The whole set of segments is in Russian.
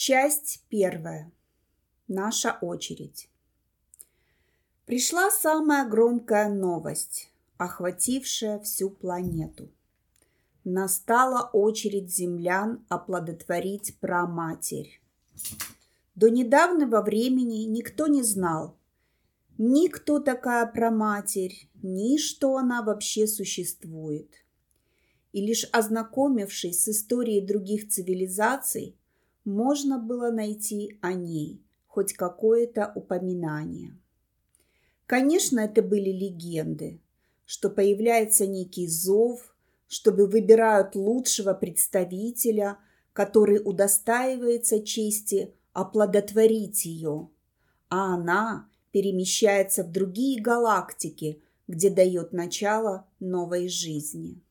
Часть первая. Наша очередь. Пришла самая громкая новость, охватившая всю планету. Настала очередь землян оплодотворить праматерь. До недавнего времени никто не знал, ни кто такая праматерь, ни что она вообще существует. И лишь ознакомившись с историей других цивилизаций, можно было найти о ней хоть какое-то упоминание. Конечно, это были легенды, что появляется некий зов, чтобы выбирают лучшего представителя, который удостаивается чести оплодотворить ее, а она перемещается в другие галактики, где дает начало новой жизни.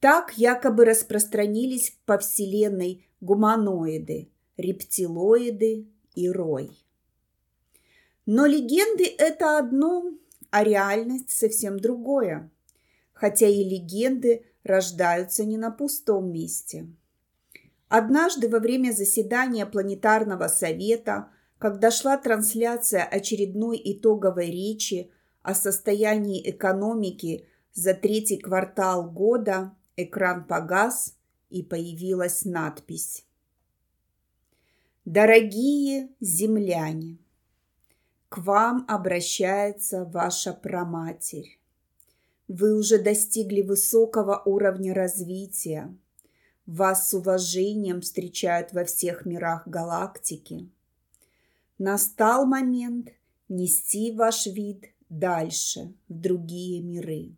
Так якобы распространились по Вселенной гуманоиды, рептилоиды и рой. Но легенды – это одно, а реальность совсем другое. Хотя и легенды рождаются не на пустом месте. Однажды во время заседания Планетарного совета, когда шла трансляция очередной итоговой речи о состоянии экономики за третий квартал года, экран погас – и появилась надпись. Дорогие земляне, к вам обращается ваша праматерь. Вы уже достигли высокого уровня развития. Вас с уважением встречают во всех мирах галактики. Настал момент нести ваш вид дальше, в другие миры.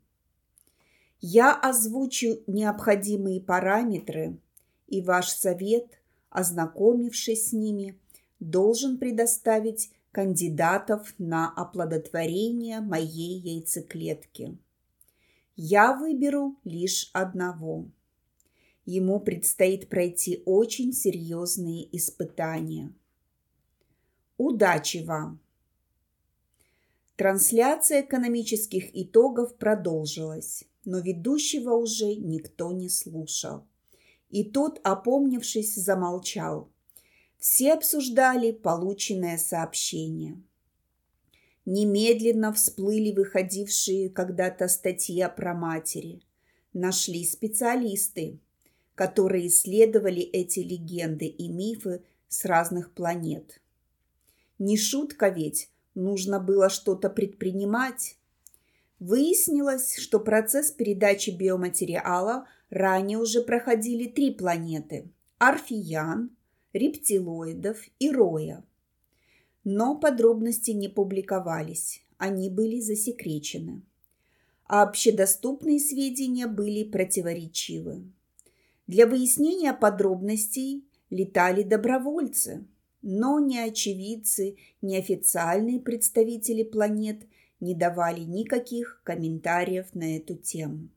Я озвучу необходимые параметры, и ваш совет, ознакомившись с ними, должен предоставить кандидатов на оплодотворение моей яйцеклетки. Я выберу лишь одного. Ему предстоит пройти очень серьезные испытания. Удачи вам! Трансляция экономических итогов продолжилась но ведущего уже никто не слушал. И тот, опомнившись, замолчал. Все обсуждали полученное сообщение. Немедленно всплыли выходившие когда-то статьи про матери. Нашли специалисты, которые исследовали эти легенды и мифы с разных планет. Не шутка ведь, нужно было что-то предпринимать. Выяснилось, что процесс передачи биоматериала ранее уже проходили три планеты – Арфиян, рептилоидов и Роя. Но подробности не публиковались, они были засекречены. А общедоступные сведения были противоречивы. Для выяснения подробностей летали добровольцы, но ни очевидцы, ни официальные представители планет – не давали никаких комментариев на эту тему.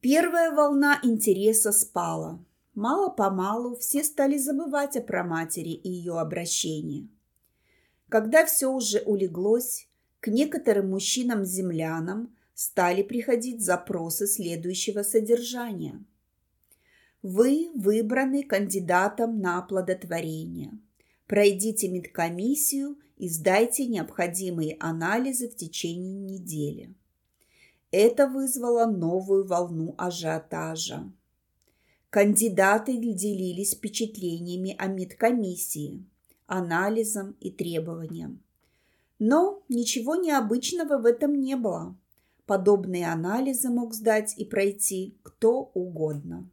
Первая волна интереса спала. Мало-помалу все стали забывать о проматери и ее обращении. Когда все уже улеглось, к некоторым мужчинам-землянам стали приходить запросы следующего содержания. Вы выбраны кандидатом на оплодотворение. Пройдите медкомиссию и сдайте необходимые анализы в течение недели. Это вызвало новую волну ажиотажа. Кандидаты делились впечатлениями о медкомиссии, анализам и требованиям. Но ничего необычного в этом не было. Подобные анализы мог сдать и пройти кто угодно.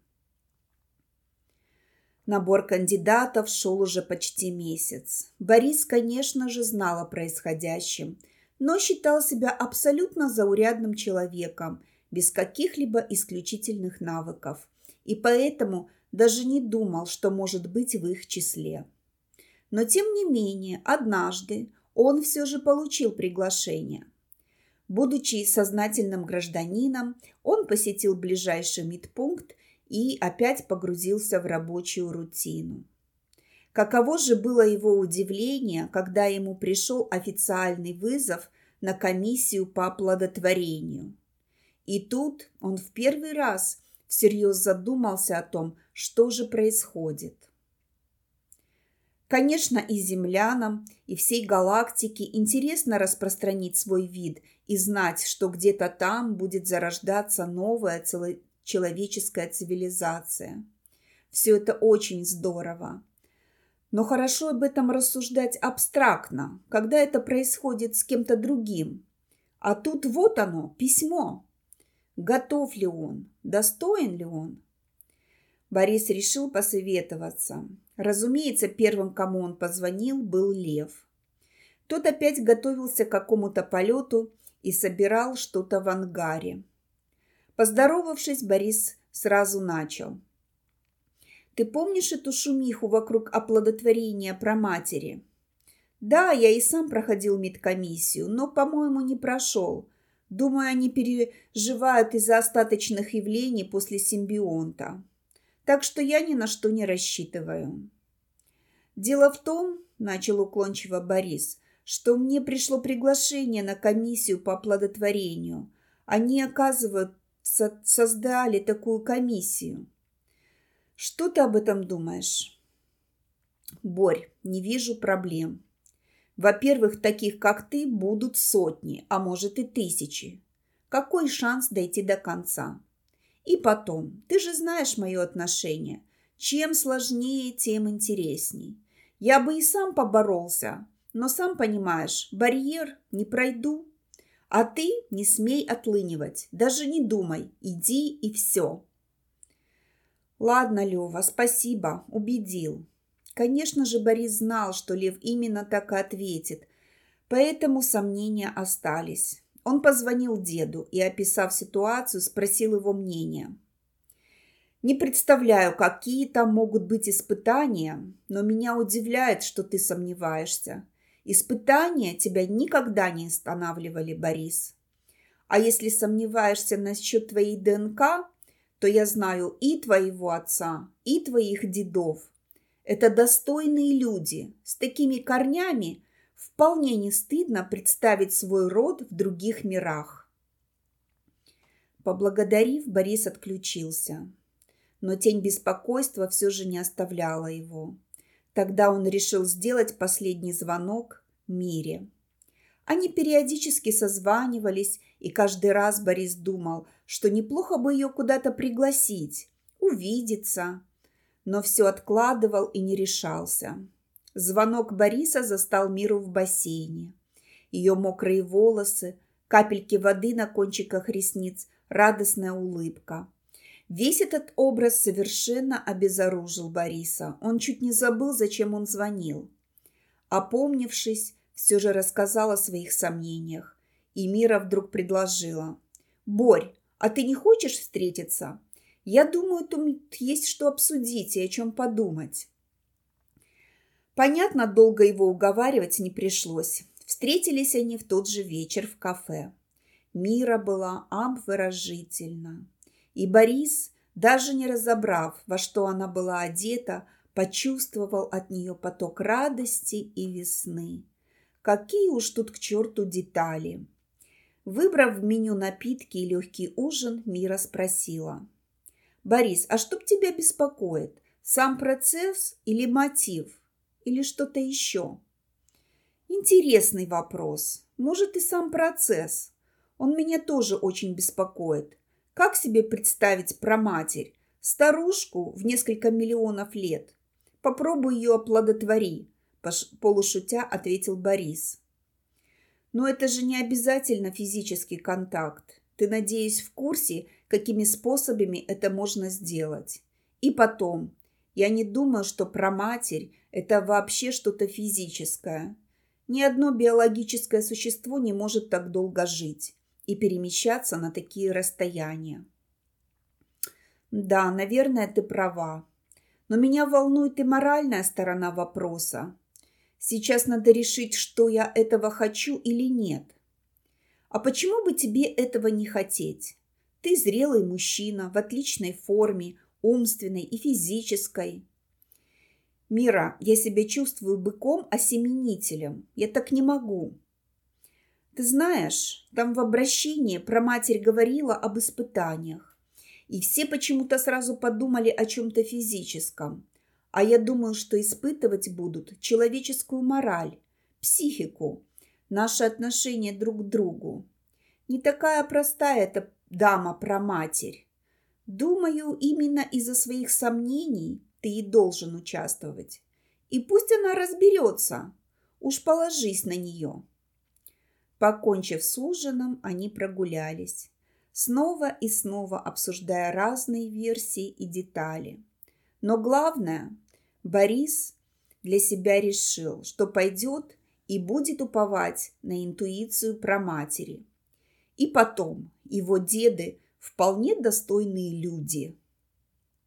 Набор кандидатов шел уже почти месяц. Борис, конечно же, знал о происходящем, но считал себя абсолютно заурядным человеком, без каких-либо исключительных навыков, и поэтому даже не думал, что может быть в их числе. Но тем не менее, однажды он все же получил приглашение. Будучи сознательным гражданином, он посетил ближайший медпункт и опять погрузился в рабочую рутину. Каково же было его удивление, когда ему пришел официальный вызов на комиссию по оплодотворению. И тут он в первый раз всерьез задумался о том, что же происходит. Конечно, и землянам, и всей галактике интересно распространить свой вид и знать, что где-то там будет зарождаться новая человеческая цивилизация. Все это очень здорово. Но хорошо об этом рассуждать абстрактно, когда это происходит с кем-то другим. А тут вот оно, письмо. Готов ли он? Достоин ли он? Борис решил посоветоваться. Разумеется, первым, кому он позвонил, был Лев. Тот опять готовился к какому-то полету и собирал что-то в ангаре. Поздоровавшись, Борис сразу начал. «Ты помнишь эту шумиху вокруг оплодотворения про матери?» «Да, я и сам проходил медкомиссию, но, по-моему, не прошел. Думаю, они переживают из-за остаточных явлений после симбионта так что я ни на что не рассчитываю. Дело в том, начал уклончиво Борис, что мне пришло приглашение на комиссию по оплодотворению. Они, оказывается, создали такую комиссию. Что ты об этом думаешь? Борь, не вижу проблем. Во-первых, таких, как ты, будут сотни, а может и тысячи. Какой шанс дойти до конца? И потом, ты же знаешь мое отношение. Чем сложнее, тем интересней. Я бы и сам поборолся, но сам понимаешь, барьер не пройду. А ты не смей отлынивать, даже не думай, иди и все. Ладно, Лева, спасибо, убедил. Конечно же, Борис знал, что Лев именно так и ответит, поэтому сомнения остались. Он позвонил деду и, описав ситуацию, спросил его мнение. «Не представляю, какие там могут быть испытания, но меня удивляет, что ты сомневаешься. Испытания тебя никогда не останавливали, Борис. А если сомневаешься насчет твоей ДНК, то я знаю и твоего отца, и твоих дедов. Это достойные люди с такими корнями, Вполне не стыдно представить свой род в других мирах. Поблагодарив, Борис отключился. Но тень беспокойства все же не оставляла его. Тогда он решил сделать последний звонок Мире. Они периодически созванивались, и каждый раз Борис думал, что неплохо бы ее куда-то пригласить, увидеться. Но все откладывал и не решался. Звонок Бориса застал Миру в бассейне. Ее мокрые волосы, капельки воды на кончиках ресниц, радостная улыбка. Весь этот образ совершенно обезоружил Бориса. Он чуть не забыл, зачем он звонил. Опомнившись, все же рассказал о своих сомнениях. И Мира вдруг предложила. «Борь, а ты не хочешь встретиться? Я думаю, тут есть что обсудить и о чем подумать». Понятно, долго его уговаривать не пришлось. Встретились они в тот же вечер в кафе. Мира была обворожительна. И Борис, даже не разобрав, во что она была одета, почувствовал от нее поток радости и весны. Какие уж тут к черту детали. Выбрав в меню напитки и легкий ужин, Мира спросила. «Борис, а что тебя беспокоит? Сам процесс или мотив?» или что-то еще? Интересный вопрос. Может, и сам процесс. Он меня тоже очень беспокоит. Как себе представить про матерь? Старушку в несколько миллионов лет. Попробуй ее оплодотвори, полушутя ответил Борис. Но это же не обязательно физический контакт. Ты, надеюсь, в курсе, какими способами это можно сделать. И потом, я не думаю, что про матерь это вообще что-то физическое. Ни одно биологическое существо не может так долго жить и перемещаться на такие расстояния. Да, наверное, ты права. Но меня волнует и моральная сторона вопроса. Сейчас надо решить, что я этого хочу или нет. А почему бы тебе этого не хотеть? Ты зрелый мужчина, в отличной форме, умственной и физической. Мира, я себя чувствую быком-осеменителем. Я так не могу. Ты знаешь, там в обращении про матерь говорила об испытаниях. И все почему-то сразу подумали о чем-то физическом. А я думаю, что испытывать будут человеческую мораль, психику, наше отношение друг к другу. Не такая простая эта дама про матерь. Думаю, именно из-за своих сомнений ты и должен участвовать. И пусть она разберется. Уж положись на нее. Покончив с ужином, они прогулялись, снова и снова обсуждая разные версии и детали. Но главное, Борис для себя решил, что пойдет и будет уповать на интуицию про матери. И потом, его деды вполне достойные люди –